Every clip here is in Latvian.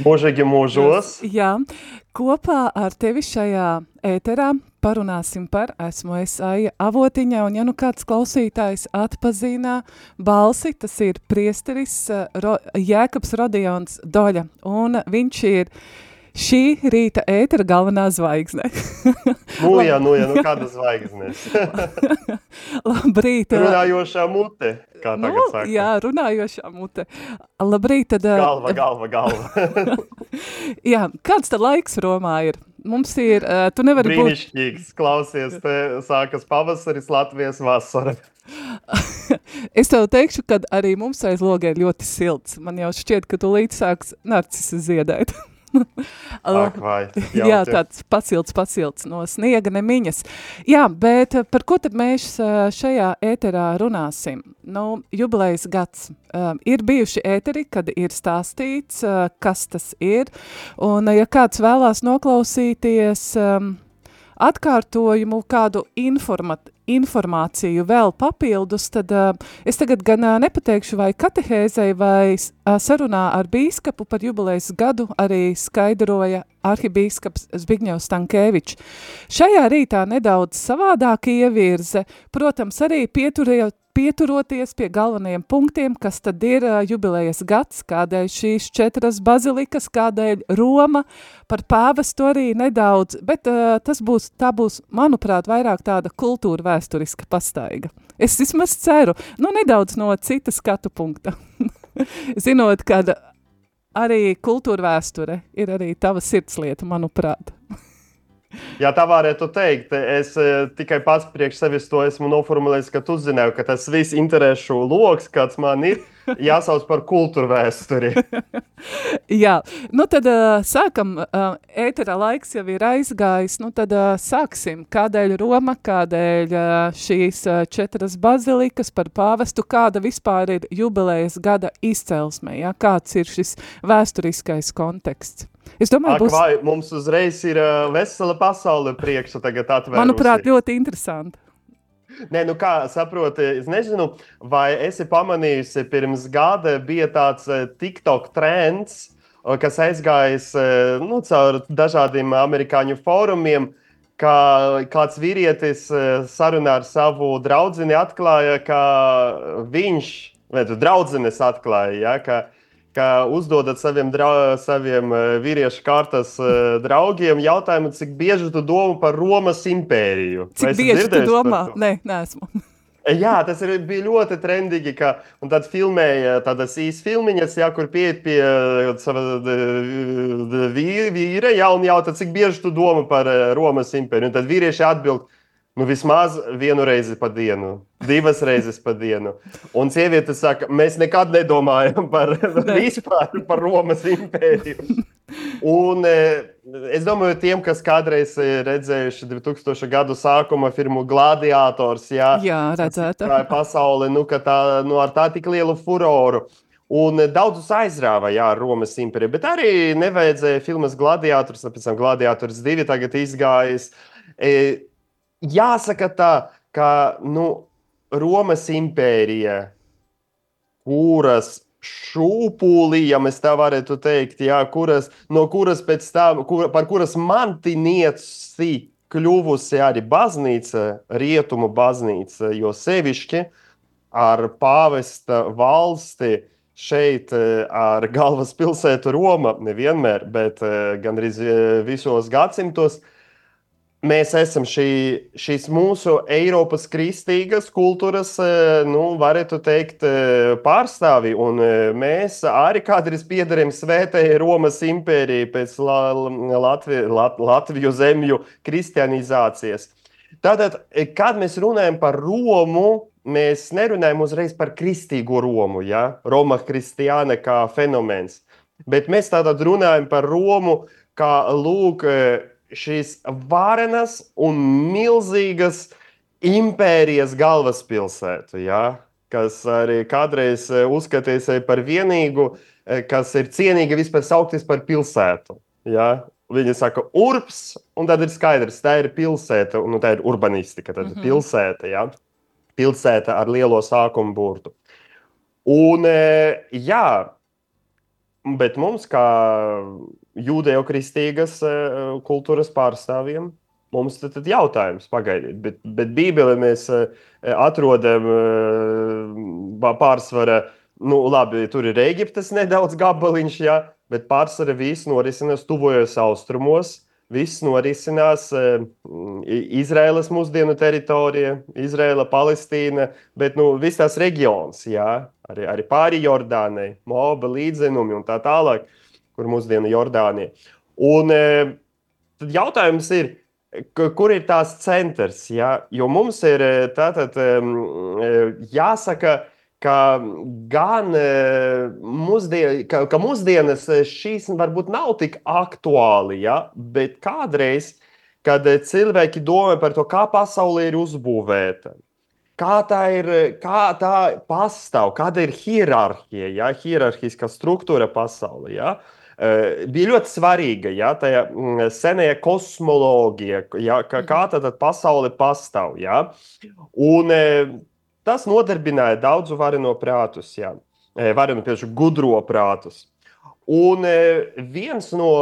Mūžīgi mūžos. Jā, kopā ar tevi šajā ēterā parunāsim par esmu es Aija Avotiņa, un ja nu kāds klausītājs atpazīnā balsi, tas ir priesteris Ro, Jēkabs Rodions Doļa, un viņš ir šī rīta ētera galvenā zvaigzne. nu jā, nu jā, nu kāda zvaigznes. Labrīt. Runājošā mute, kā tagad nu, saka. Jā, runājošā mute. Labrīt, tad... Galva, galva, galva. jā, kāds tad laiks Romā ir? Mums ir, uh, tu nevari būt... Brīnišķīgs, klausies, te sākas pavasaris, Latvijas vasara. es tev teikšu, ka arī mums aiz logē ir ļoti silts. Man jau šķiet, ka tu līdz sāks narcisu ziedēt. Ak, vai, jā, tāds pasilts, pasilts no sniega nemiņas. Jā, bet par ko tad mēs šajā ēterā runāsim? Nu, jubilejas gads. Um, ir bijuši ēteri, kad ir stāstīts, uh, kas tas ir, un ja kāds vēlās noklausīties um, atkārtojumu, kādu informat, informāciju vēl papildus, tad uh, es tagad gan uh, nepateikšu, vai katehēzei vai uh, sarunā ar bīskapu par jubilejas gadu arī skaidroja arhibīskaps Zbigņevs Stankēvičs. Šajā rītā nedaudz savādāk ievirze, protams, arī pieturējot pieturoties pie galvenajiem punktiem, kas tad ir jubilejas gads, kādēļ šīs četras bazilikas, kādēļ Roma, par pāvestu arī nedaudz, bet uh, tas būs, tā būs, manuprāt, vairāk tāda kultūra vēsturiska pastaiga. Es vismaz ceru, nu nedaudz no citas skatu punkta. Zinot, ka arī kultūra vēsture ir arī tava sirdslieta, manuprāt. Jā, tā varētu teikt. Es uh, tikai pats priekš sevis to esmu noformulējis, ka tu zināji, ka tas viss interesu lokus, kāds man ir, jāsauc par kultūru vēsturi. Jā, nu tad uh, sākam. Uh, ētera laiks jau ir aizgājis. Nu tad sāksim. Kādēļ Roma, kādēļ šīs četras bazilikas par pāvestu, kāda vispār ir jubilejas gada izcelsme, ja? kāds ir šis vēsturiskais konteksts? Es domāju, Ak, būs... vai, mums uzreiz ir vesela pasaule priekšā tagad atvērusi. Manuprāt, ļoti interesanti. Nē, nu kā saproti, es nezinu, vai esi pamanījusi, pirms gada bija tāds TikTok trends, kas aizgājis nu, caur dažādiem amerikāņu fórumiem, kā kāds vīrietis sarunā ar savu draugu atklāja, ka viņš, vai draugs atklāja, ja, ka ka uzdodat saviem, drau, saviem eh, vīriešu kārtas eh, draugiem jautājumu, cik bieži tu domā par Romas impēriju? Cik bieži tu domā? Nē, neesmu. Eh, jā, tas ir, bija ļoti trendīgi. Ka, un tad filmēja tādas īsas filmiņas, jā, kur pieiet pie sava vīra, jā, un jautā, cik bieži tu domā par Romas impēriju. Un tad vīrieši atbild, Nu, vismaz vienu reizi pa dienu, divas reizes pa dienu. Un sieviete saka, mēs nekad nedomājam par, vispār, par Romas impēriju. Un e, es domāju, tiem, kas kādreiz redzējuši 2000. gadu sākuma filmu Gladiators, jā, jā redzēta. Tā ir pasaule, nu, tā, nu, ar tā tik lielu furoru. Un daudzus aizrāva, jā, Romas impērija, bet arī nevajadzēja filmas Gladiators, pēc tam Gladiators 2 tagad izgājis. E, jāsaka tā, ka nu, Romas impērija, kuras šūpulī, ja mēs tā varētu teikt, jā, kuras, no kuras pēc tam, kur, par kuras mantinieci kļuvusi arī baznīca, rietumu baznīca, jo sevišķi ar pāvesta valsti šeit ar galvaspilsētu Roma, nevienmēr, bet gandrīz visos gadsimtos, mēs esam šī, šīs mūsu Eiropas kristīgas kultūras, e, nu, varētu teikt, e, pārstāvi. Un e, mēs arī kādreiz piedarām svētajai Romas impērijai pēc Latvi, Lat, Latviju zemju kristianizācijas. Tātad, kad mēs runājam par Romu, mēs nerunājam uzreiz par kristīgo Romu, ja? Roma kristiāna kā fenomens. Bet mēs tādā runājam par Romu, kā lūk, šīs varenas un milzīgas impērijas galvaspilsētu, ja? kas arī kādreiz uzskatīja sevi par vienīgu, kas ir cienīga vispār saukties par pilsētu. Ja? Viņi saka, urps, un tad ir skaidrs, tā ir pilsēta, un nu, tā ir urbanistika, tad mm -hmm. pilsēta. Ja? Pilsēta ar lielo sākumu burtu. Un, jā, bet mums, kā jūdejo-kristīgas kultūras pārstāvjiem, mums tad, tad jautājums, pagaidiet, bet, bet Bībelē mēs atrodam pārsvarā, nu, labi, tur ir Eģiptes nedaudz gabaliņš, jā, bet pārsvarā viss norisinās tuvojos austrumos. Viss norisinās uh, Izraēlas mūsdienu teritorijā, Izraēla, Palestīna, bet nu, viss tās reģions, jā, arī, arī pāri Jordānai, Moba līdzenumi un tā tālāk, kur mūsdienu Jordānija. Un uh, tad jautājums ir, kur ir tās centrs, jā, jo mums ir tātad um, jāsaka, ka gan e, mūsdien, ka, ka mūsdienas e, šīs varbūt nav tik aktuāli, ja? bet kādreiz, kad cilvēki domā par to, kā pasaule ir uzbūvēta, kā tā ir, kā tā pastāv, kāda ir hierarhija, ja? hierarhiska struktūra pasaulē. Ja? E, bija ļoti svarīga ja, tā senā kosmoloģija, ja, ka, kā tā pasaule pastāv. Ja. Un, Tas nodarbināja daudzu vareno prātus, e, varenu piešu gudro prātus. Un viens no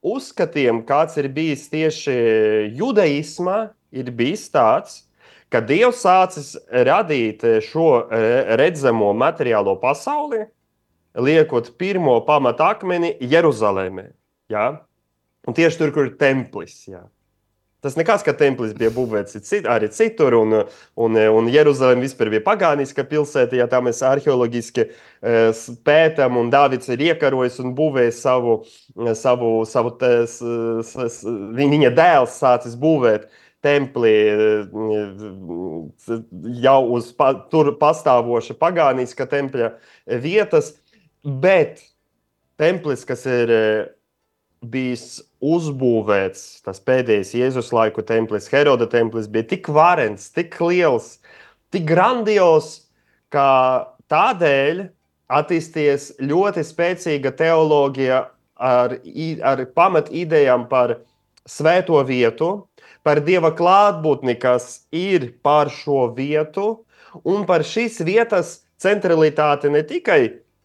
uzskatiem, kāds ir bijis tieši judaismā, ir bijis tāds, ka Dievs sācis radīt šo redzamo materiālo pasauli, liekot pirmo pamatu akmeni Jeruzalemē. Ja? Un tieši tur, kur ir templis. Ja? Tas nekas, ka templis bija būvēts cit, arī citur, un, un, un Jeruzalem vispār bija pagāniska pilsēta. Ja tā mēs arheoloģiski uh, pētām, un Dārvids ir iekarojis un būvējis savu, savu, savu tes, viņa dēls sācis būvēt templi jau uz pa, tur pastāvoša pagāniska tempļa vietas, bet templis, kas ir bijis uzbūvēts tas pēdējais Jēzus laiku templis, Heroda templis, bija tik varens, tik liels, tik grandios, ka tādēļ attīstījies ļoti spēcīga teoloģija ar, ar pamat idejām par svēto vietu, par dieva klātbūtni, kas ir pār šo vietu, un par šīs vietas centralitāti ne tikai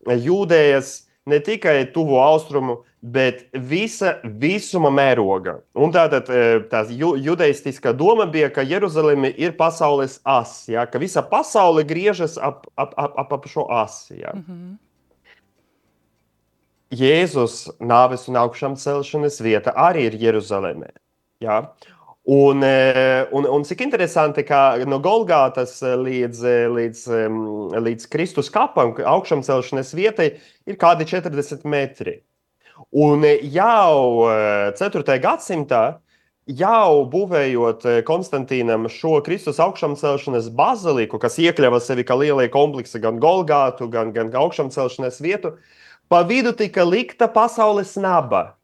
jūdējas, ne tikai tuvo austrumu, bet visa visuma mēroga. Un tātad e, tā judaistiskā doma bija, ka Jeruzaleme ir pasaules as, ja, ka visa pasaule griežas ap, ap, ap, ap, ap šo asi. Ja. Mm -hmm. Jēzus nāves un augšām celšanas vieta arī ir Jeruzalemē. Ja. Un, e, un, un cik interesanti, ka no Golgātas līdz, līdz, līdz Kristus kapam, augšām celšanas vietai, ir kādi 40 metri. Un jau 4. Eh, gadsimtā, jau būvējot eh, Konstantīnam šo Kristus augšāmcelšanas baziliku, kas iekļāva sevi kā lielie kompleksi, gan Golgātu, gan, gan augšāmcelšanas vietu, pa vidu tika likta pasaules naba.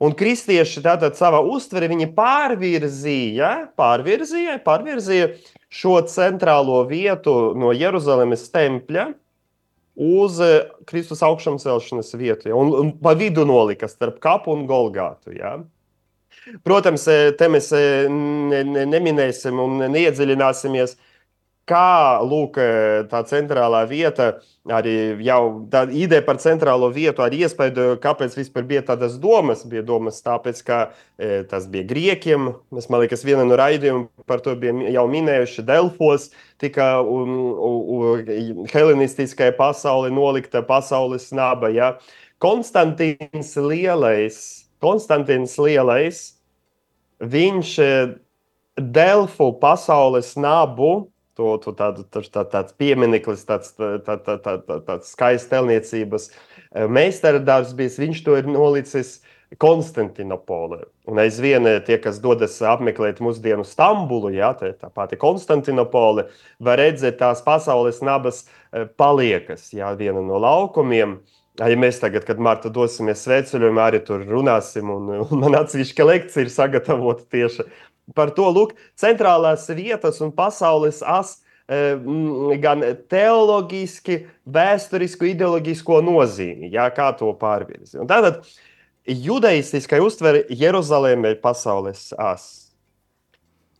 Un kristieši tātad savā uztverē viņi pārvirzīja, pārvirzīja, pārvirzīja šo centrālo vietu no Jeruzalemes tempļa uz eh, Kristus augšām celšanas vietu. Ja? Un, un pa vidu nolika starp kapu un golgātu. Ja? Protams, eh, te mēs eh, ne, ne, neminēsim un neiedziļināsimies kā lūk, tā centrālā vieta, arī jau tā ideja par centrālo vietu, arī iespēja, kāpēc vispār bija tādas domas. Bija domas tāpēc, ka e, tas bija grieķiem. Mēs, man liekas, viena no raidījumiem par to bija jau minējuši Delfos, tika um, um, helenistiskai pasauli nolikta pasaules naba. Ja? Konstantīns Lielais, Konstantīns Lielais, viņš Delfu pasaules nabu to, to tādu, tā, tāds piemineklis, tāds, tā, tā, tā, tā, tāds skaists telniecības eh, meistardarbs bijis. Viņš to ir nolicis Konstantinopolē. Un aizvien eh, tie, kas dodas apmeklēt mūsdienu Stambulu, jā, tā, tā pati Konstantinopole, var redzēt tās pasaules nabas eh, paliekas, jā, viena no laukumiem. Ja mēs tagad, kad Marta dosimies sveceļojumā, arī tur runāsim, un, un man atsevišķa lekcija ir sagatavota tieši par to, lūk, centrālās vietas un pasaules as gan teoloģiski, vēsturisku, ideoloģisko nozīmi, jā, kā to pārvirzi. Un tātad judaistiskai uztvere Jeruzaleme ir pasaules as.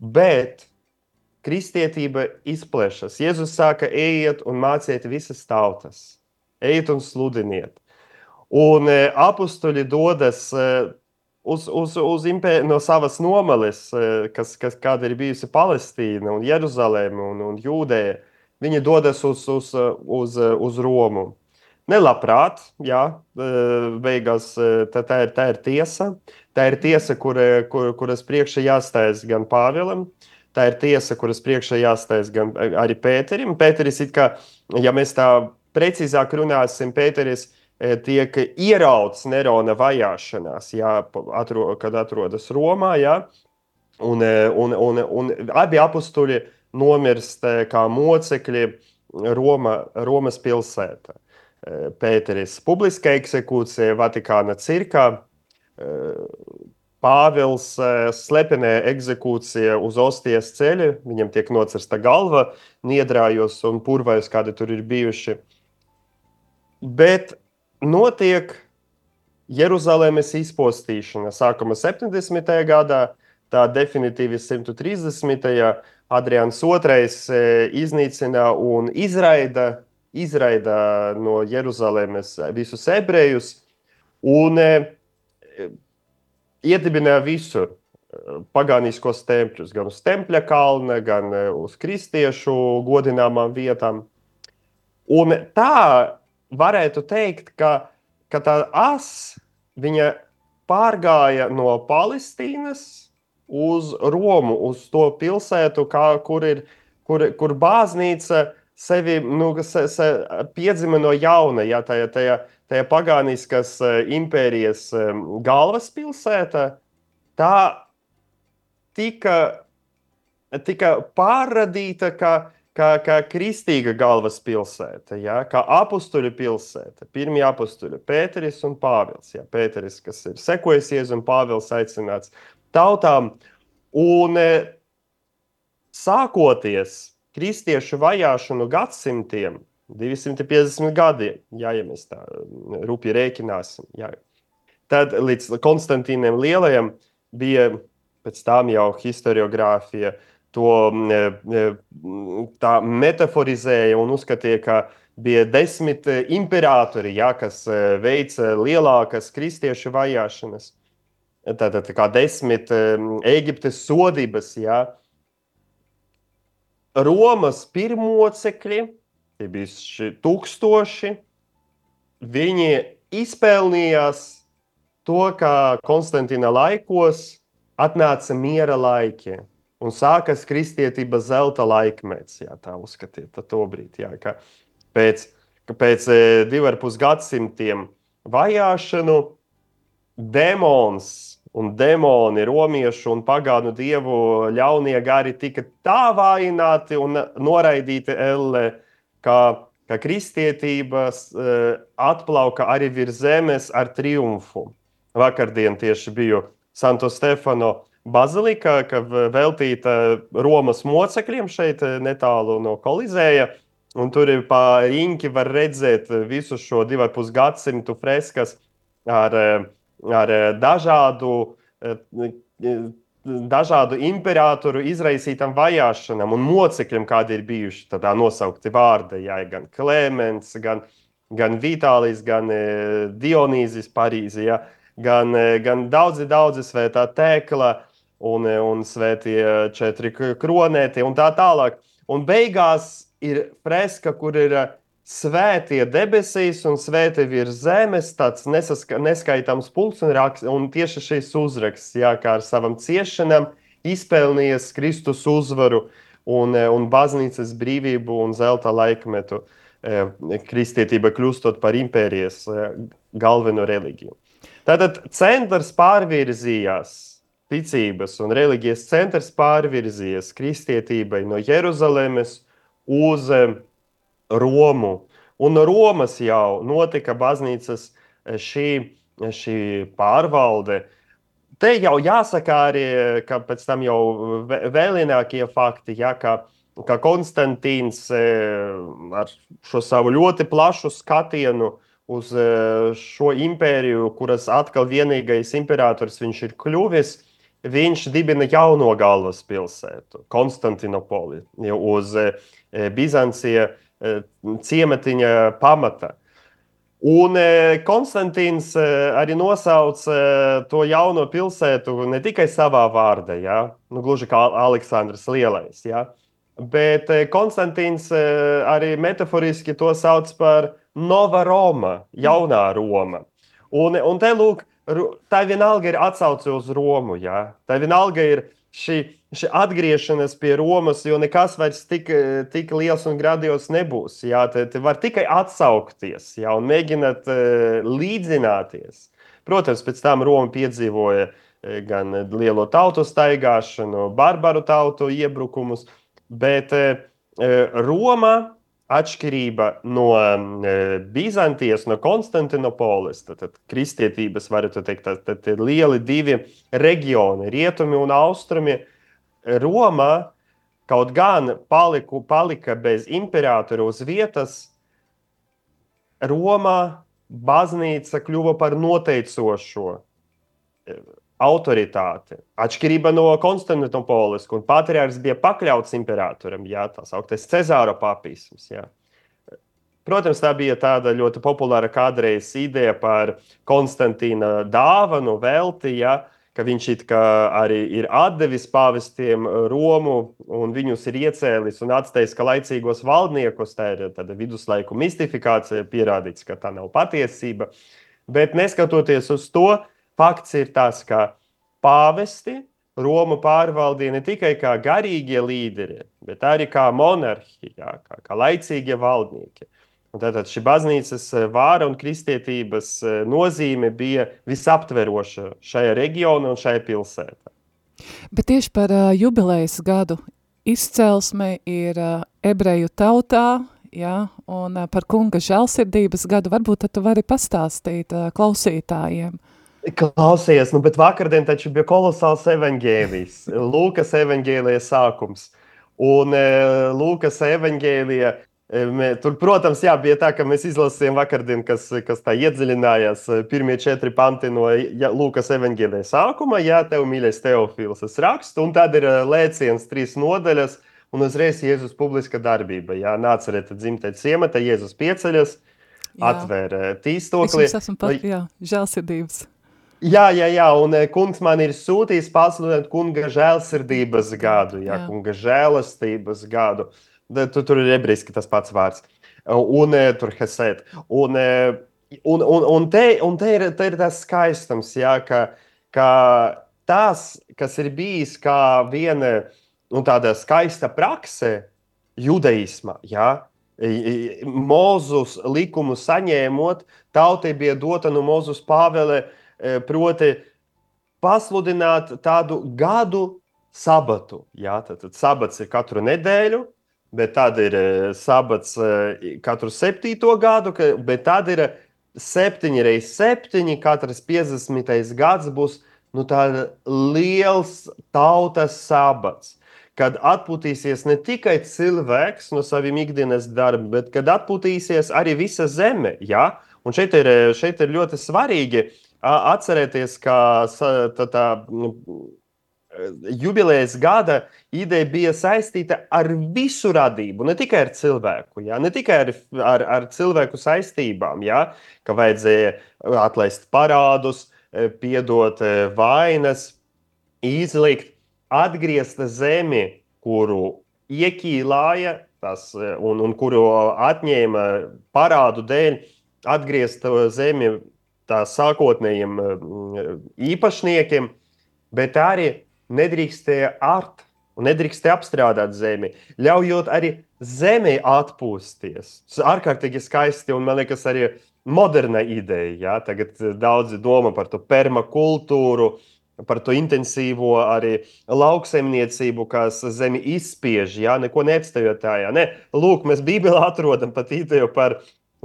Bet kristietība izplešas. Jēzus saka, ejiet un māciet visas tautas, ejiet un sludiniet. Un apstuļi dodas uz, uz, uz impē, no savas nomales, eh, kas, kas kāda ir bijusi Palestīna, un Jeruzaleme un, un Jūdeja. Viņi dodas uz, uz, uz, uz Romu. Nelabprāt, jā, eh, beigās eh, tā, tā, ir, tā ir tiesa. Tā ir tiesa, kur, kur, kuras priekšā jāstājas gan Pāvēlam, tā ir tiesa, kuras priekšā jāstājas gan arī Pēterim. Pēteris, kā, ja mēs tā precīzāk runāsim, Pēteris E, tiek ierauts Nerona vajāšanās, jā, atro, kad atrodas Romā. Jā, un, e, un, un, un abi apstuļi nomirst e, kā mocekļi Roma, Romas pilsētā. Pēteris publiska eksekūcija Vatikāna cirkā, Pāvils slepenē eksekūcija uz Ostijas ceļa, viņam tiek nocirsta galva, niedrājos un purvais, kādi tur ir bijuši. Bet notiek Jeruzalemes izpostīšana. Sākuma 70. gadā, tā definitīvi 130. Adrians II e, iznīcina un izraida, izraida no Jeruzalemes visus ebrejus un e, iedibināja visur e, pagāniskos tempļus, gan uz Tempļa kalna, gan uz kristiešu godināmām vietām. Un tā varētu teikt, ka, ka tā as pārgāja no Palestīnas uz Romu, uz to pilsētu, kā, kur ir kur, kur baznīca sevi nu, se, se, piedzima no jauna, ja tajā, tajā, tajā pagāniskas e, impērijas e, galvaspilsēta. Tā tika, tika pārradīta, ka kā, kā kristīga galvaspilsēta, ja, kā apstuļu pilsēta. Pirmie apstuļi - Pēteris un Pāvils. Ja, Pēteris, kas ir sekojusies, un Pāvils aicināts tautām. Un e, sākoties kristiešu vajāšanu gadsimtiem, 250 gadiem, ja, ja mēs tā rūpīgi rēķināsim, ja, tad līdz Konstantīnam Lielajam bija pēc tam jau historiografija, uh, to mm, e, e, tā metaforizēja un uzskatīja, ka bija desmit e, imperatori, ja, kas veica lielākas kristiešu vajāšanas. Tātad tā kā desmit Eģiptes sodības, ja. Romas pirmocekļi, tie bija tūkstoši, viņi izpelnījās to, ka Konstantīna laikos atnāca miera laiki un sākas kristietības zelta laikmets. Jā, tā uzskatiet, to brīdi. Jā, ka pēc, ka pēc e, divu ar pus gadsimtiem vajāšanu demons un demoni, romiešu un pagānu dievu ļaunie gari tika tā vājināti un noraidīti elle, ka, ka kristietība e, atplauka arī virs zemes ar triumfu. Vakardien tieši biju Santo Stefano bazilika, ka veltīta Romas mocekļiem šeit eh, netālu no Kolizēja. Un tur ir pa rīņķi var redzēt visu šo divu pus gadsimtu freskas ar, eh, ar eh, dažādu, dažādu imperatoru izraisītam vajāšanām un mocekļiem, kādi ir bijuši tādā nosaukti vārdi. Jā, gan Klimants, gan, gan Vitālijs, gan Dionīzis Parīzē, gan, gan daudzi, daudzi svētā tēkla un, un svētie četri kronēti un tā tālāk. Un beigās ir freska, kur ir eh, svētie debesīs un svētie virs zemes, tāds nesaska, neskaitāms pulks un, un tieši šis uzraksts, jā, kā ar savam ciešanam, izpelnījies Kristus uzvaru un, eh, un baznīcas brīvību un zelta laikmetu, eh, kristietība kļūstot par impērijas galveno reliģiju. Tātad centrs pārvirzījās ticības un reliģijas centrs pārvirzies kristietībai no Jeruzalemes uz Romu. Un no Romas jau notika baznīcas šī, šī pārvalde. Te jau jāsaka arī, ka pēc tam jau vēlinākie fakti, ja, ka, ka Konstantīns ar šo savu ļoti plašu skatienu uz šo impēriju, kuras atkal vienīgais imperators viņš ir kļuvis, viņš dibina jauno galvaspilsētu, Konstantinopoli, uz Bizancija ciematiņa pamata. Un Konstantīns arī nosauca to jauno pilsētu ne tikai savā vārdā, ja? nu, gluži kā Aleksandrs Lielais, ja? bet Konstantīns arī metaforiski to sauc par Nova Roma, jaunā Roma. Un, un te lūk, tā vienalga ir atsauce uz Romu. Ja? Tā vienalga ir šī, šī atgriešanās pie Romas, jo nekas vairs tik, tik liels un grandios nebūs. Jā, te, te var tikai atsaukties jā, un mēģināt uh, līdzināties. Protams, pēc tam Roma piedzīvoja uh, gan lielo tautu staigāšanu, barbaru tautu iebrukumus, bet uh, Roma atšķirība no Bizantijas, no Konstantinopolis, tad, tad kristietības, varētu teikt, tad, tad ir lieli divi reģioni, rietumi un austrumi. Roma kaut gan paliku, palika bez imperatora uz vietas, Romā baznīca kļuva par noteicošo autoritāti. Atšķirība no Konstantinopolis, kur patriārhs bija pakļauts imperatoram, jā, tā sauktais Cezāra papisms. Jā. Protams, tā bija tāda ļoti populāra kādreiz ideja par Konstantīna dāvanu, velti, ja, ka viņš arī ir atdevis pāvestiem Romu un viņus ir iecēlis un atstājis kā laicīgos valdniekus. Tā ir tāda viduslaiku mistifikācija, pierādīts, ka tā nav patiesība. Bet neskatoties uz to, fakts ir tas, ka pāvesti Roma pārvaldīja ne tikai kā garīgie līderi, bet arī kā monarhi, jā, kā, kā laicīgie valdnieki. Un tātad šī baznīcas eh, vāra un kristietības eh, nozīme bija visaptveroša šajā reģionā un šajā pilsētā. Bet tieši par uh, jubilejas gadu izcelsme ir uh, ebreju tautā, ja, un uh, par kunga žēlsirdības gadu varbūt tu vari pastāstīt uh, klausītājiem. Klausies, nu, bet vakardien taču bija kolosāls evaņģēlijs, Lūkas evaņģēlija sākums. Un e, Lūkas evaņģēlija, e, tur, protams, jā, bija tā, ka mēs izlasījām vakardien, kas, kas tā iedziļinājās, e, pirmie četri panti no ja, Lūkas evaņģēlija sākuma, jā, tev mīļais Teofils, es rakstu, un tad ir lēciens trīs nodaļas, un uzreiz Jēzus publiska darbība, jā, nācerēt dzimtēt ciemata, Jēzus pieceļas, jā. atvēra tīstokli. Es esmu pat, jā, žēlsirdības. Jā, jā, jā, un eh, kungs man ir sūtījis pasludināt kunga žēlsirdības gadu, jā, jā. kunga žēlastības gadu. Tu, tur ir ebrejiski tas pats vārds. Un eh, tur hesēt. Un, un, un, un, te, un te, ir, te ir tas skaistums, jā, ka, ka tas, kas ir bijis kā viena nu, tāda skaista prakse judaismā, jā, Mūzus likumu saņēmot, tautai bija dota no Mūzus pāvele uh, E, proti pasludināt tādu gadu sabatu. Jā, tad, tad sabats ir katru nedēļu, bet tad ir e, sabats e, katru septīto gadu, bet tad ir septiņi reizes septiņi, katrs 50. gads būs nu, liels tautas sabats. Kad atpūtīsies ne tikai cilvēks no saviem ikdienas darbiem, bet kad atpūtīsies arī visa zeme. Ja? Un šeit ir, šeit ir ļoti svarīgi uh, atcerēties, ka tā, tā jubilejas gada ideja bija saistīta ar visu radību, ne tikai ar cilvēku, ja? ne tikai ar, ar, ar cilvēku saistībām, ja? ka vajadzēja atlaist parādus, piedot vainas, izlikt, atgriezt zemi, kuru iekīlāja tas, un, un kuru atņēma parādu dēļ, atgriezt zemi tā sākotnējiem eh, īpašniekiem, bet arī nedrīkstēja art un nedrīkstēja apstrādāt zemi, ļaujot arī zemē atpūsties. Tas ir ārkārtīgi skaisti un man liekas arī moderna ideja. Ja? Tagad eh, daudzi domā par to permakultūru, par to intensīvo arī lauksaimniecību, kas zemi izspiež, ja neko neatstājot tajā. Ne? Lūk, mēs Bībelē atrodam pat ideju par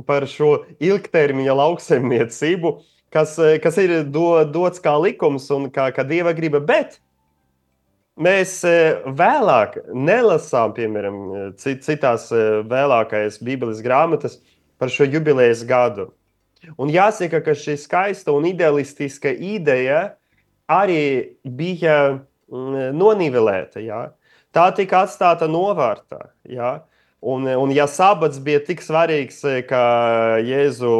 par šo ilgtermiņa lauksaimniecību, kas, kas ir do, dots kā likums un kā, kā dieva griba. Bet mēs vēlāk nelasām, piemēram, citās vēlākajās Bībeles grāmatas par šo jubilejas gadu. Un jāsaka, ka šī skaista un idealistiska ideja arī bija mm, nonivelēta. Ja? Tā tika atstāta novārtā. Ja? Un, un ja sabats bija tik svarīgs, ka Jēzu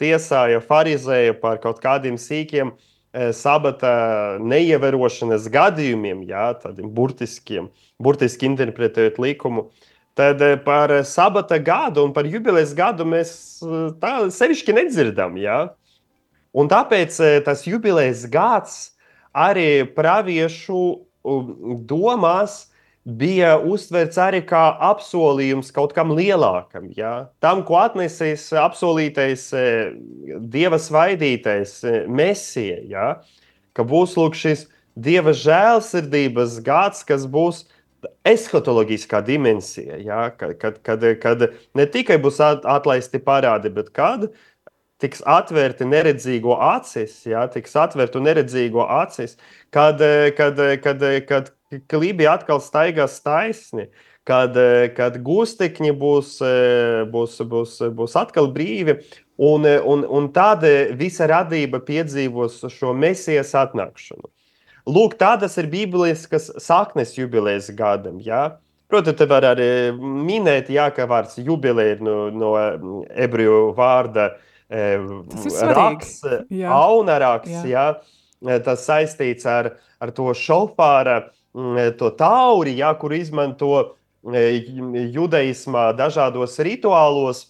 tiesāja farizēju par kaut kādiem sīkiem e, sabata neievērošanas gadījumiem, ja, tādiem burtiskiem, burtiski interpretējot likumu, tad e, par sabata gadu un par jubilejas gadu mēs tā sevišķi nedzirdam. Ja? Un tāpēc tas jubilejas gads arī praviešu domās bija uztverts arī kā apsolījums kaut kam lielākam. Ja? Tam, ko atnesīs apsolītais e, dieva svaidītais e, mesija, ja? ka būs lūk, šis dieva žēlsirdības gads, kas būs eskatoloģiskā dimensija, ja? kad, kad, kad, kad ne tikai būs atlaisti parādi, bet kad tiks atvērti neredzīgo acis, ja, tiks atvērti neredzīgo acis, kad, kad, kad, kad klibi atkal staigās taisni, kad, kad gūstekņi būs, būs, būs, būs atkal brīvi, un, un, un tad visa radība piedzīvos šo mesijas atnākšanu. Lūk, tādas ir bībeliskas saknes jubilejas gadam. Ja? Protams, te var arī minēt, jā, ka vārds jubileja ir no, no ebreju vārda raksts, aunaraks, jā. jā, tas saistīts ar, ar to šofāra, to tauri, jā, kur izmanto judaismā dažādos rituālos,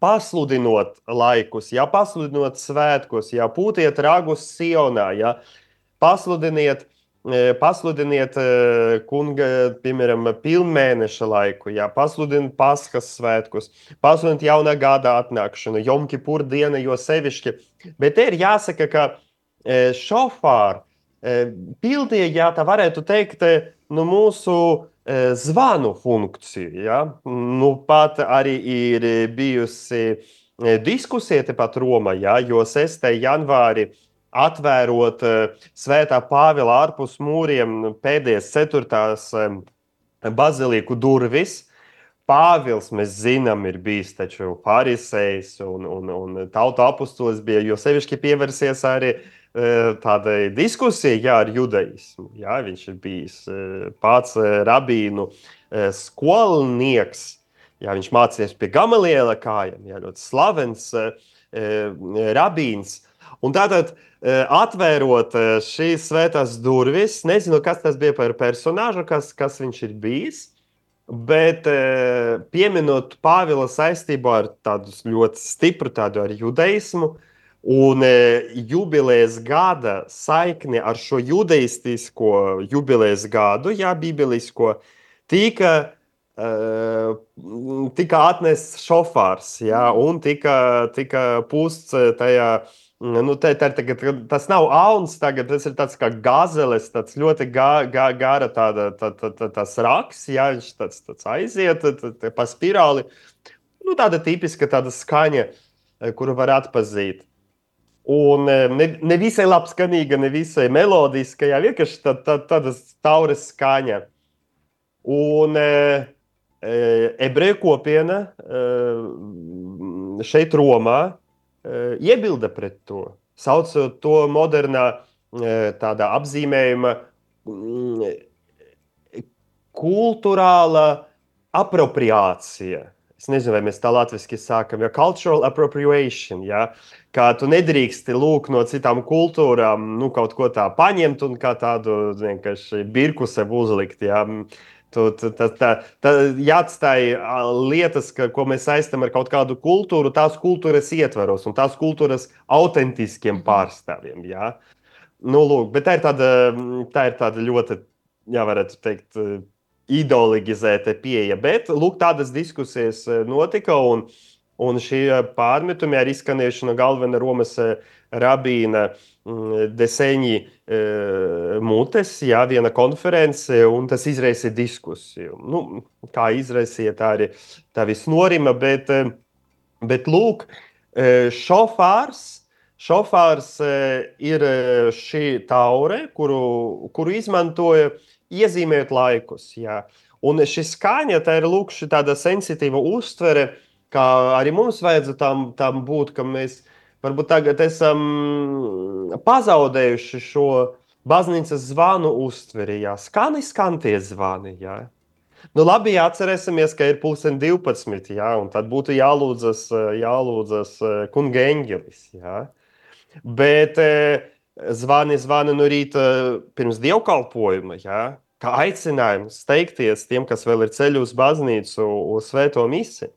pasludinot laikus, jā, pasludinot svētkos, jā, pūtiet ragus Sionā, jā, pasludiniet pasludiniet kunga, piemēram, pilnmēneša laiku, jā, pasludiniet Paskas svētkus, pasludiniet jaunā gada atnākšanu, Jomkipur diena, jo sevišķi. Bet te ir jāsaka, ka šofāri pildīja, jā, tā varētu teikt, nu, mūsu zvanu funkciju. Ja? Nu, pat arī ir bijusi diskusija tepat Romā, ja? jo 6. janvārī atvērot Svētā Pāvila ārpus mūriem pēdējās ceturtās baziliku durvis. Pāvils, mēs zinām, ir bijis taču farisejs un, un, un tautu apustulis bija, jo sevišķi pievērsies arī eh, tādai diskusijai ar judaismu. Jā, viņš ir bijis pats rabīnu skolnieks, jā, viņš mācījās pie Gamaliela kājām, jā, ļoti slavens rabīns. Un tātad, e, atvērot e, šīs svētās durvis, nezinu, kas tas bija par personāžu, kas, kas viņš ir bijis. Bet e, pieminot Pāvila saistību ar tādu ļoti stipru tādu ar judaismu un jubilejas gada saikni ar šo judaistisko jubilejas gadu, jā, bībelisko, tika, tika atnests šofārs, jā, un tika, tika pūsts tajā Nu, te, te, tagad, tas nav auns, tagad, tas ir tāds kā gazeles, tāds ļoti gā, gā, gara tāda, tā, tā, tā, tas raks, ja viņš tāds, tāds aiziet tā, tā, pa spirāli. Nu, tāda tipiska tāda skaņa, kuru var atpazīt. Un eh, ne, ne visai labskanīga, ne visai melodiska, jā, vienkārši tā, tā, tāda taura skaņa. Un e, ebreju kopiena šeit Romā iebilda pret to, saucot to modernā tādā apzīmējuma kultūrāla apropriācija. Es nezinu, vai mēs tā latviešu sākam, ja cultural appropriation, ja, kā tu nedrīksti lūk no citām kultūrām, nu, kaut ko tā paņemt un kā tādu vienkārši birku sev uzlikt. Ja. Tu, tu, tā, tā, tā jāatstāj lietas, ka, ko mēs saistām ar kaut kādu kultūru, tās kultūras ietvaros un tās kultūras autentiskiem mhm. pārstāvjiem. Jā. Nu, lūk, bet tā ir tāda, tā ir tāda ļoti, jā, varētu teikt, ideologizēta pieeja. Bet lūk, tādas diskusijas notika. Un, un šie pārmetumi arī izskanējuši no galvenā Romas rabīna mm, Deseņi mutes, jā, viena konference, un tas izraisīja diskusiju. Nu, kā izraisīja, tā arī tā viss norima, bet Bet lūk, šofārs, šofārs ir šī taure, kuru, kuru izmantoja iezīmēt laikus. Jā. Un šī skaņa, tā ir lūk, tāda sensitīva uztvere, kā arī mums vajadzētu tam, tam būt, ka mēs varbūt tagad esam pazaudējuši šo baznīcas zvanu uztveri. Jā. Skani skan tie zvani. Jā. Nu, labi, atcerēsimies, ka ir pulksten 12. Jā, un tad būtu jālūdzas, jālūdzas kunga eņģelis. Jā. Bet zvani, zvani no rīta pirms dievkalpojuma. Jā kā aicinājums steigties tiem, kas vēl ir ceļu uz baznīcu, uz svēto misiju.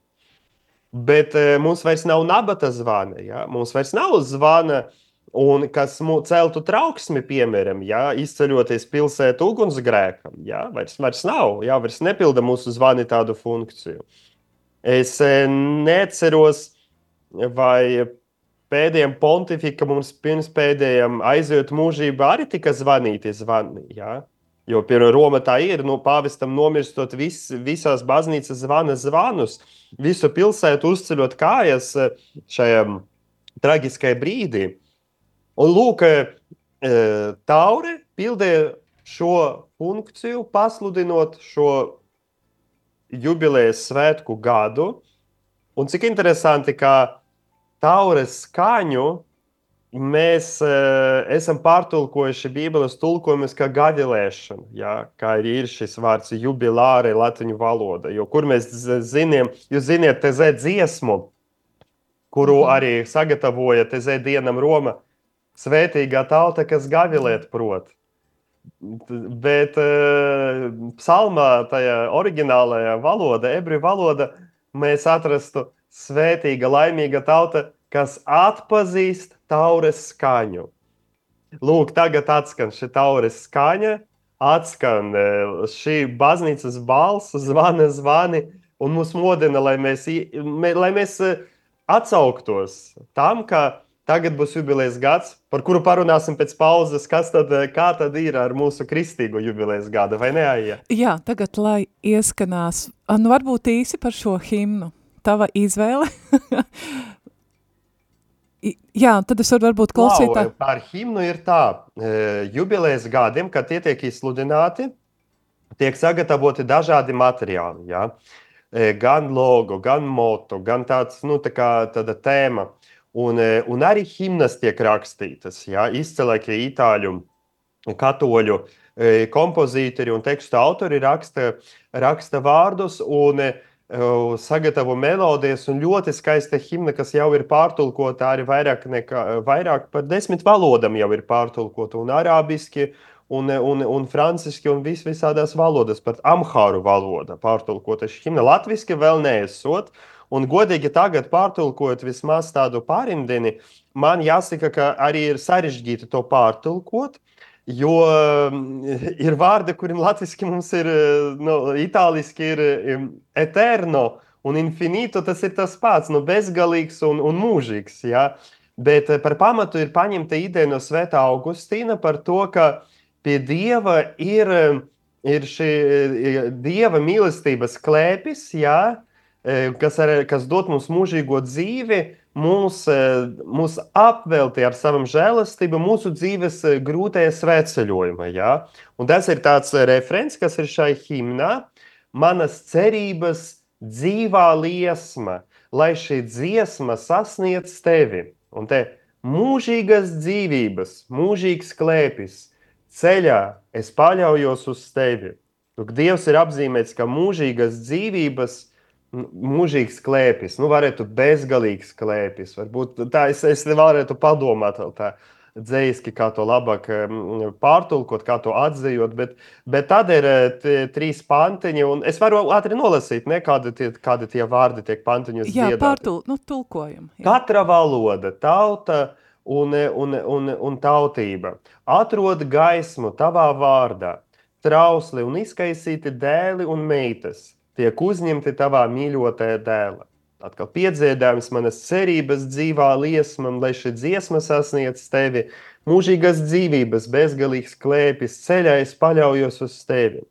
Bet e, mums vairs nav nabata zvana, ja? mums vairs nav zvana, un kas celtu trauksmi, piemēram, ja? izceļoties pilsētā ugunsgrēkam. Ja? Vairs, vairs nav, ja? vairs nepilda mūsu zvani tādu funkciju. Es e, neceros, vai pēdējiem pontifikam mums pirms pēdējiem aizjūt mūžībā arī tika zvanīti zvani. Ja? Jo pie Roma tā ir, nu, pāvestam nomirstot, vis, visās baznīcas zvana zvanus, visu pilsētu uzceļot kājas eh, šajā traģiskajā brīdī. Un lūk, eh, Taure pildīja šo funkciju, pasludinot šo jubilejas svētku gadu. Un cik interesanti, ka Taures skaņu mēs uh, esam pārtulkojuši Bībeles tulkojumus kā gavilēšanu, ja, kā ir šis vārds jubilāri latviešu valoda. Jo kur mēs zinām, jūs zināt, tezē dziesmu, kuru mhm. arī sagatavoja tezē dienam Roma, svētīgā tauta, kas gavilēt prot. Bet uh, psalmā, tajā oriģinālajā valodā, ebreju valoda, mēs atrastu svētīga, laimīga tauta, kas atpazīst taures skaņu. Lūk, tagad atskan šī taures skaņa, atskan e, šī baznīcas balss, zvana zvani, un mūs modina, lai mēs, lai mēs e, atsauktos tam, ka tagad būs jubilejas gads, par kuru parunāsim pēc pauzes, kas tad, e, kā tad ir ar mūsu kristīgo jubilejas gada, vai ne, Aija? Jā, tagad, lai ieskanās, nu varbūt īsi par šo himnu, tava izvēle. Jā, tad es varu varbūt klausītāji. Par himnu ir tā, e, jubilejas gadiem, kad tie tiek izsludināti, tiek sagatavoti dažādi materiāli. Ja? E, gan logo, gan moto, gan tāds, nu, tā kā tāda tēma. Un, e, un arī himnas tiek rakstītas. Ja? Izcilākie itāļu katoļu kompozītori un tekstu autori raksta, raksta vārdus. Un, sagatavo melodijas un ļoti skaista himna, kas jau ir pārtulkota arī vairāk, nekā, vairāk par desmit valodām jau ir pārtulkota un arābiski. Un, un, un franciski, un vis, visādās valodās, pat amhāru valoda pārtulkota. Šī himna latviešu vēl neesot. Un, godīgi, tagad pārtulkojot vismaz tādu pārimdeni, man jāsaka, ka arī ir sarežģīti to pārtulkot. Jo mm, ir vārdi, kuriem latviešu mums ir, nu, itāļuiski ir eterno un infinito. Tas ir tas pats, nu, bezgalīgs un, un mūžīgs. Ja? Bet eh, par pamatu ir paņemta ideja no Svētā Augustīna par to, ka pie Dieva ir, ir šī eh, Dieva mīlestības klēpis, ja? Kas, ar, kas dod mums mūžīgo dzīvi mūs, e, mūs apvelti ar savam žēlastību mūsu dzīves e, grūtajā svētceļojumā. Ja? Un tas ir tāds referents, kas ir šai himnā, manas cerības dzīvā liesma, lai šī dziesma sasniedz tevi. Un te mūžīgas dzīvības, mūžīgs klēpis, ceļā es paļaujos uz tevi. Lūk, Dievs ir apzīmēts, ka mūžīgas dzīvības mūžīgs klēpis, nu, varētu bezgalīgs klēpis. Varbūt tā es, es varētu padomāt tā dzējiski, kā to labāk pārtulkot, kā to atzījot, bet, bet tad ir eh, tie, trīs pantiņi, un es varu ātri nolasīt, ne, kādi, tie, kādi tie vārdi tiek pantiņos Jā, pārtul, nu, tulkojam. Jā. Katra valoda, tauta un, un, un, un tautība atrod gaismu tavā vārdā, trausli un izkaisīti dēli un meitas – tiek uzņemti tavā mīļotajā dēlā. Atkal piedziedājums manas cerības dzīvā liesmam, lai šī dziesma sasniedz tevi, mūžīgas dzīvības, bezgalīgs klēpis, ceļā es paļaujos uz tevi.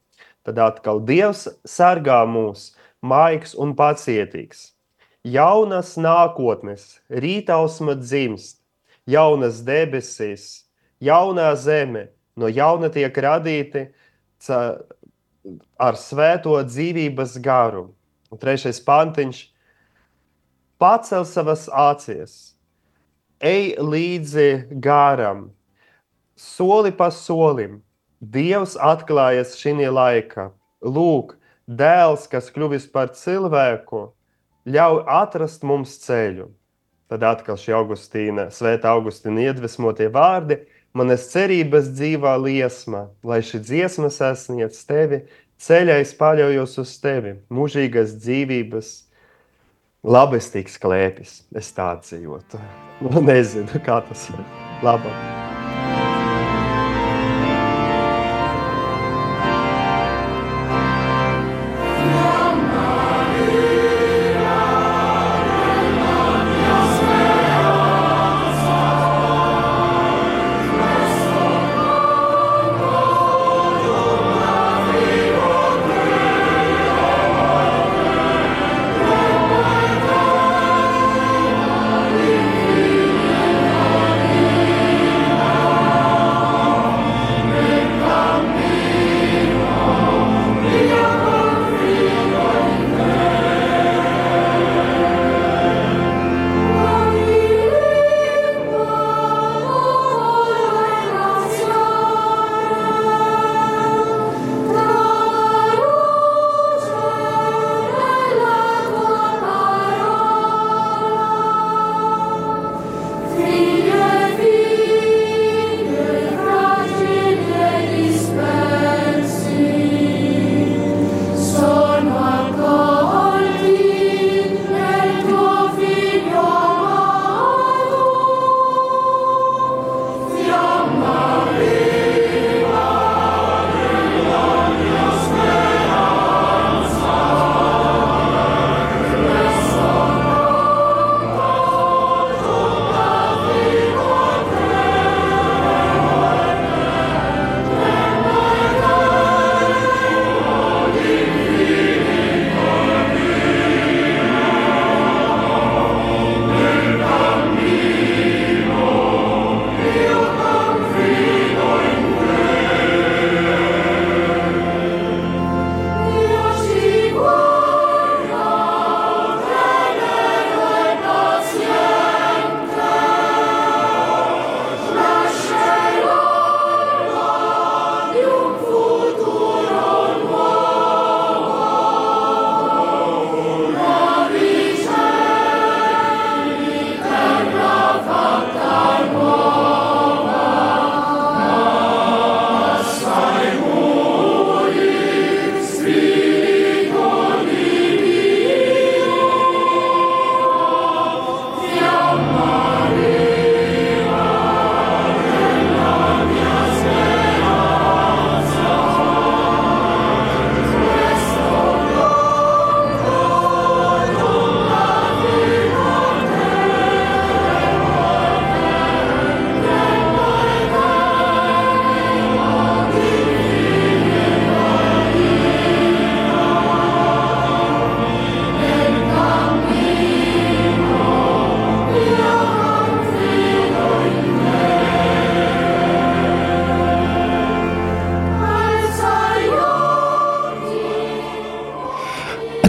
Tad atkal Dievs sargā mūs, maigs un pacietīgs. jaunas nākotnes, rītausma dzimst, jaunas debesis, jaunā zeme, no jauna tiek radīti ar svēto dzīvības garu. Un trešais pantiņš - pacel savas acis, ej līdzi gāram, soli pa solim. Dievs atklājas šī laika. Lūk, dēls, kas kļuvis par cilvēku, ļauj atrast mums ceļu. Tad atkal šī Augustīna, Svētā Augustīna iedvesmotie vārdi, manas cerības dzīvā liesma, lai šī dziesma sasniedz tevi, ceļā es paļaujos uz tevi, mūžīgas dzīvības, labestīgs klēpis. Es tā dzīvotu. Nu, nezinu, kā tas ir labāk.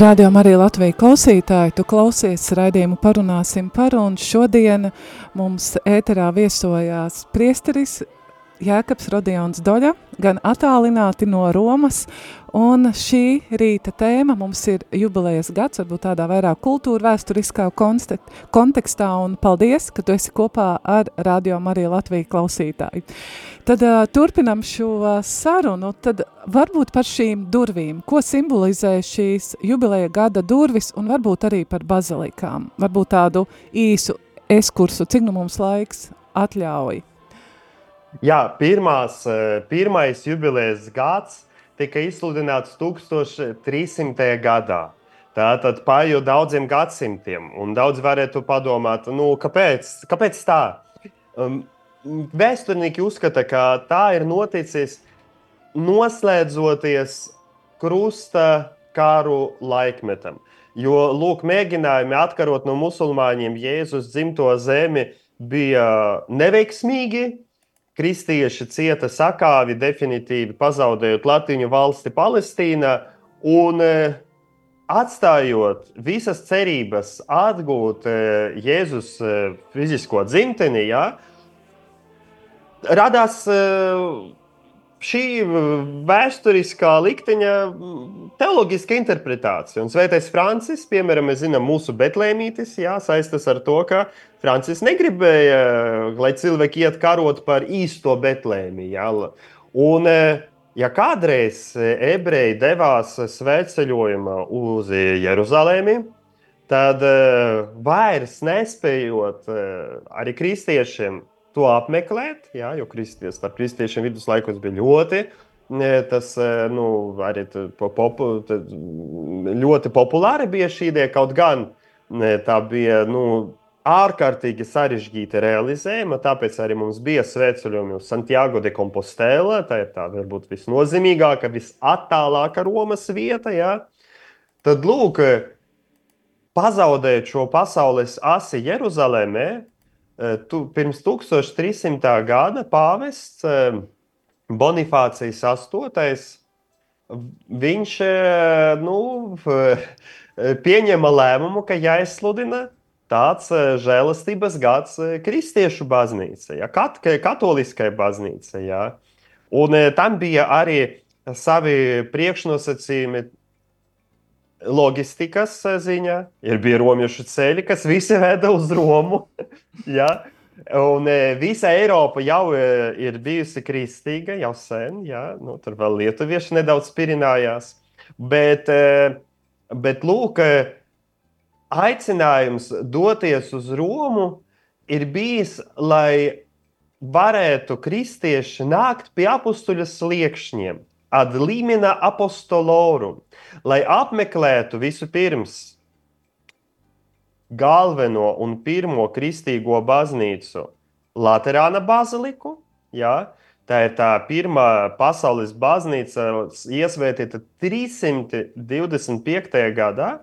Radio Marija Latvija klausītāji, tu klausies raidījumu parunāsim par, un šodien mums ēterā viesojās priesteris Jēkabs Rodions Doļa, gan attālināti no Romas, un šī rīta tēma mums ir jubilejas gads, varbūt tādā vairāk kultūra vēsturiskā kontekstā, un paldies, ka tu esi kopā ar Radio Marija Latvija klausītāju. Tad uh, turpinam šo sarunu, tad varbūt par šīm durvīm, ko simbolizē šīs jubileja gada durvis un varbūt arī par bazilikām. Varbūt tādu īsu eskursu, cik nu mums laiks atļauj. Jā, pirmās, pirmais jubilejas gads tika izsludināts 1300. gadā. Tātad paiet daudziem gadsimtiem, un daudz varētu padomāt, nu, kāpēc, kāpēc tā? Um, Vēsturnieki uzskata, ka tā ir noticis noslēdzoties krusta karu laikmetam. Jo, lūk, mēģinājumi atkarot no musulmaņiem Jēzus dzimto zemi bija neveiksmīgi. Kristieši cieta sakāvi, definitīvi pazaudējot Latviju valsti Palestīnā un e, atstājot visas cerības atgūt e, Jēzus e, fizisko dzimteni, ja, radās šī vēsturiskā likteņa teoloģiska interpretācija. Un Svētais Francis, piemēram, mēs zinām, mūsu betlēmītis, jā, saistas ar to, ka Francis negribēja, lai cilvēki iet karot par īsto betlēmi. Jā. Un, ja kādreiz ebreji devās svētceļojumā uz Jeruzalemi, tad vairs nespējot arī kristiešiem to apmeklēt, jā, jo kristies, starp kristiešiem viduslaikos bija ļoti. Tas nu, arī popu, ļoti populāri bija šī ideja. Kaut gan tā bija nu, ārkārtīgi sarežģīti realizējama, tāpēc arī mums bija svētceļojumi uz Santiago de Compostela. Tā ir tā varbūt visnozīmīgākā, visattālākā Romas vieta. Jā. Tad, lūk, pazaudēt šo pasaules asi Jeruzalemē, tu, pirms 1300. gada pāvests eh, Bonifācijas 8. Viņš eh, nu, pieņēma lēmumu, ka jāizsludina tāds žēlastības gads kristiešu baznīcai, ja, kat, katoliskai baznīcai. Ja. Un tam bija arī savi priekšnosacījumi loģistikas ziņā. Ir bija romiešu ceļi, kas visi veda uz Romu. ja? Un e, visa Eiropa jau e, ir bijusi kristīga jau sen. Ja? Nu, tur vēl lietuvieši nedaudz pirinājās. Bet, bet lūk, aicinājums doties uz Romu ir bijis, lai varētu kristieši nākt pie apstuļa sliekšņiem ad limina apostolorum, lai apmeklētu visu pirms galveno un pirmo kristīgo baznīcu Latvijas baziliku. Ja? Tā ir tā pirmā pasaules baznīca, iesvētīta 325. gadā.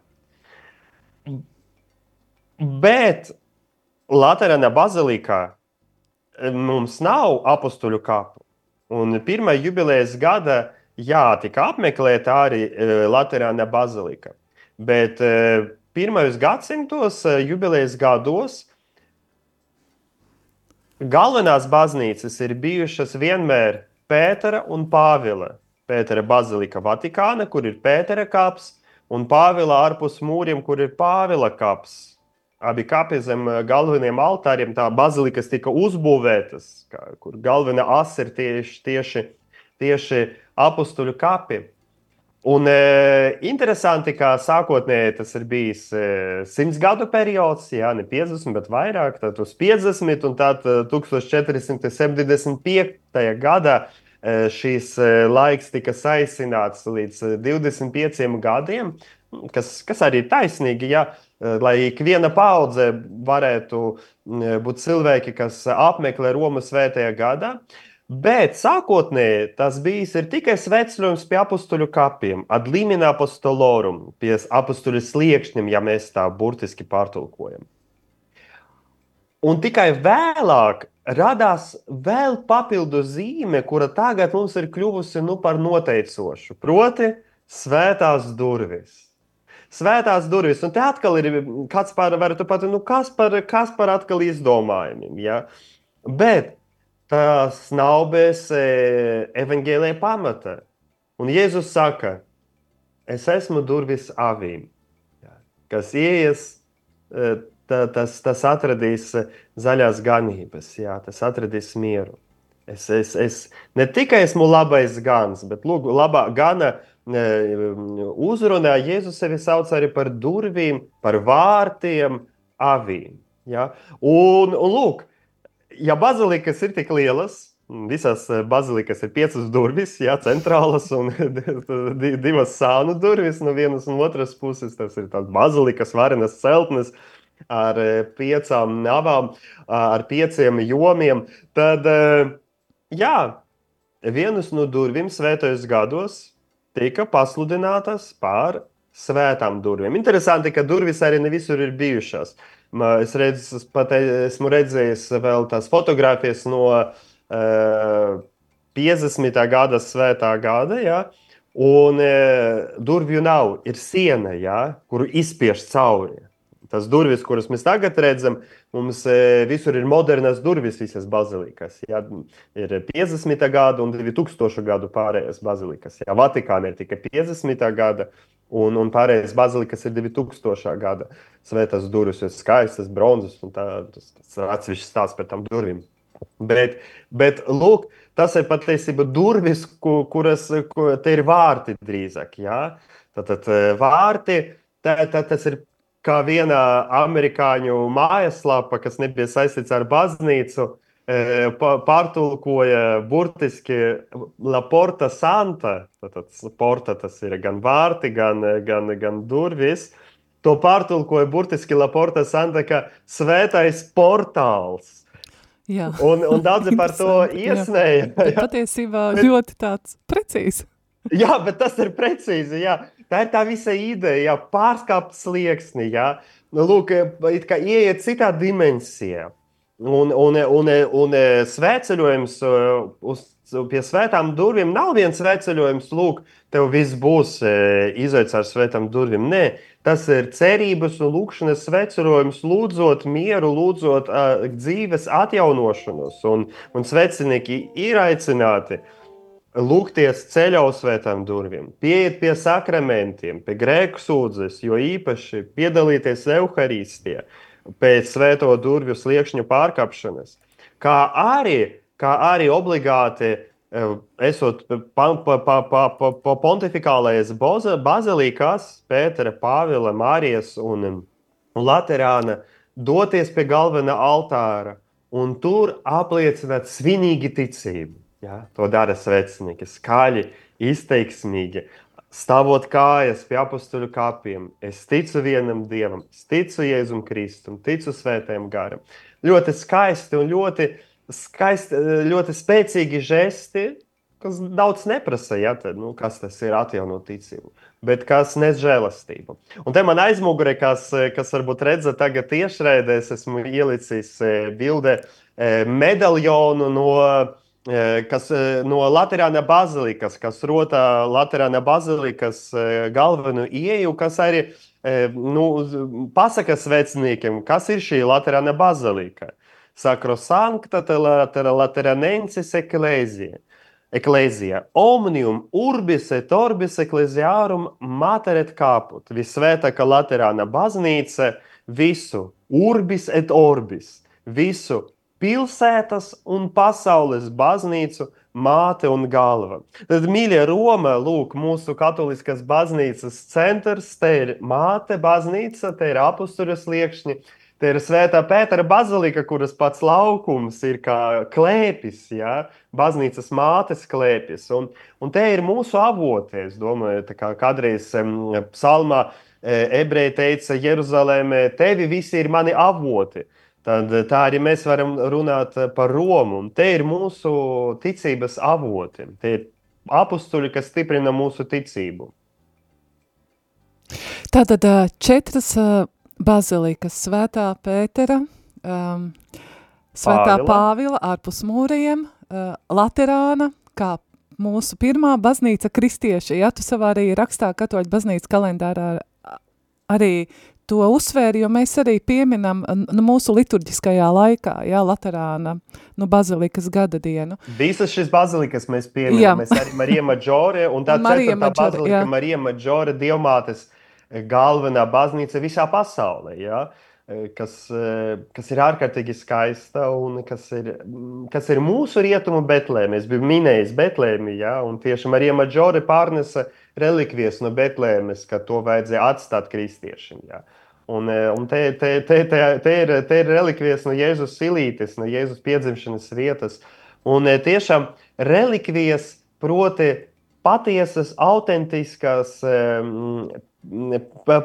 Bet Latvijas bazilikā mums nav apstuļu kapu. Un pirmā jubilejas gada jā, tika apmeklēta arī e, Latvijas bazilika. Bet e, pirmajos gadsimtos, e, jubilejas gados, galvenās baznīcas ir bijušas vienmēr Pētera un Pāvila. Pētera bazilika Vatikāna, kur ir Pētera kaps, un Pāvila ārpus mūriem, kur ir Pāvila kaps. Abi kapi zem galvenajiem altāriem, tā bazilikas tika uzbūvētas, kur galvenā asa ir tieši, tieši, tieši apstuļu kapi. Un e, interesanti, ka sākotnēji tas ir bijis e, simts gadu periods, jā, ne 50, bet vairāk, tad uz 50, un tad 1475. E, gadā e, šīs e, laiks tika saīsināts līdz 25 gadiem, kas, kas arī ir taisnīgi, ja, lai ik viena paudze varētu būt cilvēki, kas apmeklē Romas svētajā gadā. Bet sākotnēji tas bija tikai svecļojums pie apstuļu kapiem, ad limina apostolorum, pie apstuļu sliekšņiem, ja mēs tā burtiski pārtulkojam. Un tikai vēlāk radās vēl papildu zīme, kura tagad mums ir kļuvusi nu, par noteicošu, proti, svētās durvis. Svētās durvis, un te atkal ir kāds par, pat, nu, kas par, kas par atkal izdomājumiem. Ja? Bet tas nav bez e, evaņģēlē pamata. Un Jēzus saka, es esmu durvis avīm, kas ieies, e, ta, tas, tas atradīs zaļās ganības, jā, tas atradīs mieru. Es, es, es ne tikai esmu labais gans, bet lūk, labā gana e, uzrunā Jēzus sevi sauc arī par durvīm, par vārtiem, avīm. Ja? Un, un lūk, ja bazilikas ir tik lielas, Visās eh, bazilikas ir piecas durvis, jā, centrālas un divas sānu durvis no vienas un otras puses. Tas ir tāds bazilikas varenas celtnes ar eh, piecām navām, ar pieciem jomiem. Tad, eh, jā, vienas no durvīm svētajos gados tika pasludinātas par svētām durvīm. Interesanti, ka durvis arī ne visur ir bijušas. Es, redzu, es pat esmu redzējis vēl tās fotogrāfijas no uh, 50. gada svētā gada. Ja? Un uh, durvju nav, ir siena, ja? kuru izspiež cauri. Tas durvis, kuras mēs tagad redzam, mums e, visur ir modernas durvis, visas bazilikas. Jā, ir 50. gada un 2000. gadu pārējās bazilikas. Jā, Vatikāna ir tikai 50. gada, un, un pārējās bazilikas ir 2000. gada. Svētas durvis ir skaistas, bronzas, un tā, tas, tas atsevišķs stāsts par tām durvīm. Bet, bet lūk, tas ir patiesībā durvis, ku, kuras ku, te ir vārti drīzāk. Jā? Tātad e, vārti, tā, tā, tas ir kā viena amerikāņu mājaslapa, kas nebija saistīta ar baznīcu, e, pārtulkoja burtiski Laporta Santa. Tad porta tas ir gan vārti, gan, gan, gan durvis. To pārtulkoja burtiski Laporta Santa kā svētais portāls. Jā. Un, un daudzi par to iesmēja. Patiesībā ļoti tāds precīzs. Jā, bet tas ir precīzi. Jā. Tā ir tā visa ideja, jā, pārkāpt slieksni, jā. Nu, lūk, kā ieiet citā dimensijā. Un, un, un, un svētceļojums uh, uz, pie svētām durvīm nav viens svētceļojums, lūk, tev viss būs uh, izaicinājums ar svētām durvīm. Nē, tas ir cerības un lūkšanas svētceļojums, lūdzot mieru, lūdzot uh, dzīves atjaunošanos. Un, un svecinieki ir aicināti lūgties ceļā uz svētām durvīm, pieiet pie sakramentiem, pie grēku sūdzes, jo īpaši piedalīties evaharistijā pēc svēto durvju sliekšņu pārkāpšanas, kā arī, kā arī obligāti eh, esot pa, pa, pa, pa, pa, pa pontificālais bazilikās, Pētera, Pāvila, Mārijas un, un Laterāna, doties pie galvenā altāra un tur apliecināt svinīgi ticību. Ja, to dara svecinieki, skaļi, izteiksmīgi, stāvot kājas pie apakstuļu kapiem. Es ticu vienam dievam, es ticu Jēzum Kristum, ticu svētajam garam. Ļoti skaisti un ļoti, skaisti, ļoti spēcīgi žesti, kas daudz neprasa. Ja, tad, nu, kas tas ir atjaunot ticību, bet kas nes žēlastību. Un te man aizmugurē, kas, kas varbūt redzat tagad tiešraidēs, esmu ielicis eh, bildē eh, medaļonu no kas no Latvijas bazilikas, kas rota Latvijas bazilikas galveno ieju, kas arī nu, pasaka sveciniekiem, kas ir šī Latvijas bazilika. Sacrosancta Lateranensis ecclesia. Ecclesia, omnium urbis et orbis ecclesiarum mater et caput. Visvētākā Latvijas baznīca visu, urbis et orbis, visu pilsētas un pasaules baznīcu māte un galva. Tad, mīļie, Roma, lūk, mūsu katoliskās baznīcas centrs, te ir māte baznīca, te ir apsturas liekšņi. Te ir Svētā Pētera bazilika, kuras pats laukums ir kā klēpis, ja? baznīcas mātes klēpis. Un, un te ir mūsu avoti. Es domāju, kā kādreiz psalmā e, ebreji teica, Jeruzalemē, tevi visi ir mani avoti. Tad tā arī mēs varam runāt par Romu. Te ir mūsu ticības avoti. Tie ir apstuļi, kas stiprina mūsu ticību. Tātad četras bazilikas, Svētā Pētera, um, Svētā Pāvila, Pāvila ārpus mūriem, uh, Laterāna, kā mūsu pirmā baznīca kristieši. Ja tu savā arī rakstā katoļu baznīcas kalendārā arī to uzsvēra, jo mēs arī pieminam nu, mūsu liturģiskajā laikā, jā, Laterāna, nu, bazilikas gada dienu. Visas šīs bazilikas mēs pieminam, jā. mēs arī Marija Maģore, un tā ceturtā bazilika jā. Marija Maģore, Dievmātes eh, galvenā baznīca visā pasaulē, jā, eh, kas, eh, kas ir ārkārtīgi skaista un kas ir, kas ir mūsu rietumu Betlēmi. Es biju minējis Betlēmi, jā, un tieši Marija Maģore pārnesa relikvijas no Betlēmes, ka to vajadzēja atstāt kristiešiem. Jā. Un, e, un te, te, te, te, te, ir, te ir relikvijas no Jēzus silītes, no Jēzus piedzimšanas vietas. Un e, tiešām relikvijas, proti, patiesas, autentiskas,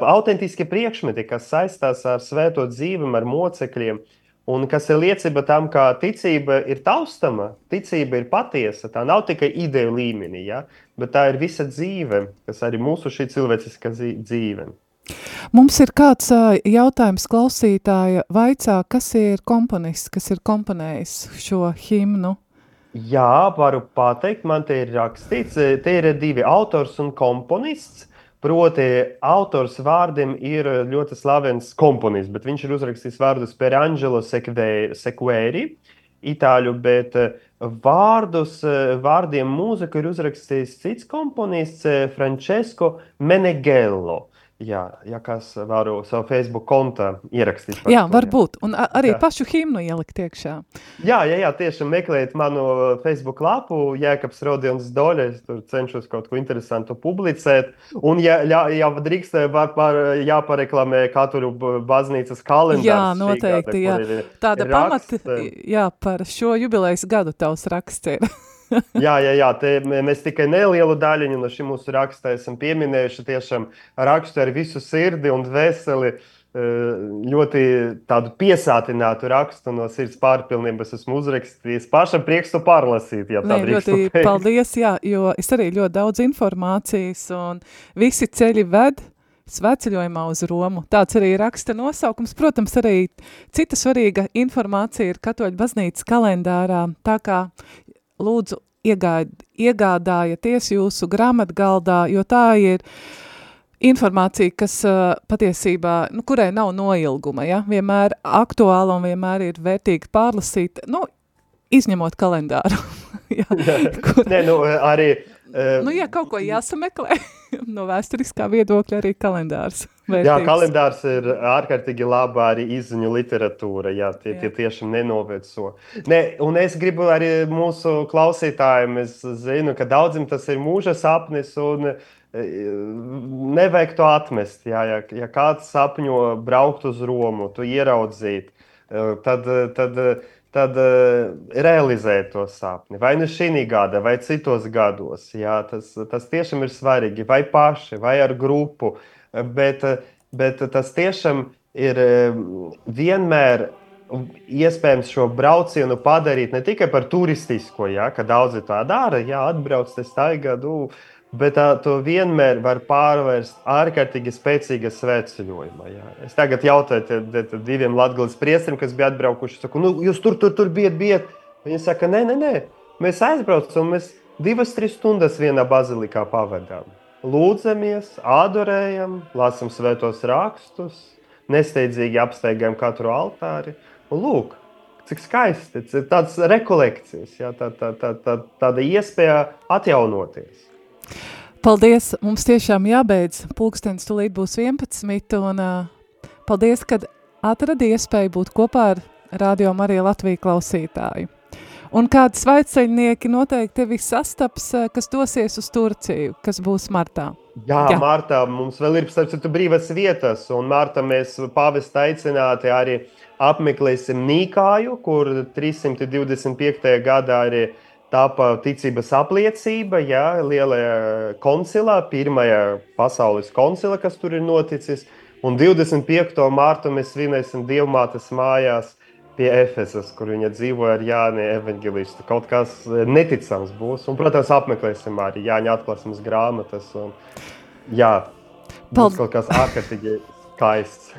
autentiski priekšmeti, kas saistās ar svēto dzīvi, ar mocekļiem. Un kas ir liecība tam, ka ticība ir taustama, ticība ir patiesa. Tā nav tikai ideja līmenī, ja? bet tā ir visa dzīve, kas arī mūsu šī cilvēciskā dzīve. Mums ir kāds jautājums klausītāja vaicā, kas ir komponists, kas ir komponējis šo himnu? Jā, varu pateikt, man te ir rakstīts, te ir divi autors un komponists. Proti, autors vārdiem ir ļoti slavens komponists, bet viņš ir uzrakstījis vārdus per Angelo Sequeri, itāļu, bet vārdus, vārdiem mūziku ir uzrakstījis cits komponists, Francesco Meneghello. Jā, ja kas varu savu Facebook kontu ierakstīt. Jā, to, varbūt. Jā. Un arī jā. pašu himnu ielikt iekšā. Jā, jā, jā, tieši meklējiet manu Facebook lapu, Jēkabs Rodions Doļa. Es tur cenšos kaut ko interesantu publicēt. Un, ja, ja, ja drīkst, var, var jāpareklamē katru baznīcas kalendāru. Jā, noteikti. Gada, jā. Tāda pamata, jā, par šo jubilejas gadu tavs raksts ir. jā, jā, jā te, mēs tikai nelielu daļu no šī mūsu raksta esam pieminējuši. Tiešām rakstu ar visu sirdi un veseli. Eh, ļoti tādu piesātinātu rakstu no sirds pārpilnības esmu uzrakstījis. Pašam prieks to pārlasīt. Ja Nē, ļoti paldies, jā, jo es arī ļoti daudz informācijas un visi ceļi ved sveceļojumā uz Romu. Tāds arī raksta nosaukums. Protams, arī cita svarīga informācija ir katoļu baznīcas kalendārā, tā kā lūdzu iegād, iegādājieties jūsu grāmatgaldā, jo tā ir informācija, kas uh, patiesībā, nu, kurai nav noilguma, ja? vienmēr aktuāla un vienmēr ir vērtīgi pārlasīt, nu, izņemot kalendāru. ja, Kur... Nē, nu, arī... Uh, nu, ja kaut ko jāsameklē, no vēsturiskā viedokļa arī kalendārs. Vērtības. Jā, kalendārs ir ārkārtīgi laba arī izziņu literatūra. Jā, tie, jā. tie tiešām nenoveco. Ne, un es gribu arī mūsu klausītājiem, es zinu, ka daudziem tas ir mūža sapnis. Un, e, Nevajag to atmest. Jā, ja, ja kāds sapņo braukt uz Romu, to ieraudzīt, e, tad, tad, tad realizēt to sapni. Vai nu šī gada, vai citos gados. Jā, tas, tas tiešām ir svarīgi. Vai paši, vai ar grupu. Uh, bet, bet tas tiešām ir vienmēr iespējams šo braucienu padarīt ne tikai par turistisko, ja, ka daudzi tā dara, ja atbrauc te staigā, nu, bet tā, to vienmēr var pārvērst ārkārtīgi spēcīga svētceļojuma. Ja. Es tagad jautāju te, te, te diviem latgales priestiem, kas bija atbraukuši, saku, nu, jūs tur, tur, tur bijat, bijat. Viņi saka, nē, nē, nē, mēs aizbraucam mēs divas, trīs stundas vienā bazilikā pavadām lūdzamies, adorējam, lasām svētos rakstus, nesteidzīgi apsteigam katru altāri. Un lūk, cik skaisti, ir tādas rekolekcijas, jā, tā, tā, tā, tā, tāda iespēja atjaunoties. Paldies! Mums tiešām jābeidz. Pulkstenis tūlīt būs 11. Un, uh, paldies, ka atradi iespēju būt kopā ar Radio Mariju Latviju klausītāju. Un kādi svaiceļnieki noteikti tevi sastaps, kas dosies uz Turciju, kas būs martā? Jā, Jā. martā mums vēl ir citu, brīvas vietas, un martā mēs pavesta aicināti arī apmeklēsim Nīkāju, kur 325. gadā arī tāpa ticības apliecība, jā, lielajā koncilā, pirmajā pasaules koncila, kas tur ir noticis, un 25. mārtu mēs svinēsim Dievmātes mājās pie Efesas, kur viņa dzīvoja ar Jāni Evangelistu. Kaut kas eh, neticams būs. Un, protams, apmeklēsim arī Jāņa atklāsmes grāmatas. Un, jā, būs kaut kas ārkārtīgi skaists.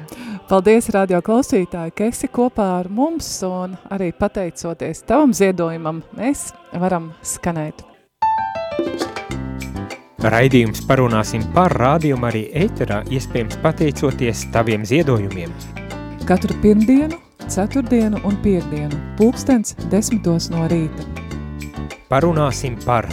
Paldies, radio klausītāji, ka esi kopā ar mums un arī pateicoties tavam ziedojumam, mēs varam skanēt. Raidījums parunāsim par rādījumu arī ēterā, iespējams pateicoties taviem ziedojumiem. Katru pirmdienu ceturtdienu un piekdienu, pulkstens desmitos no rīta. Parunāsim par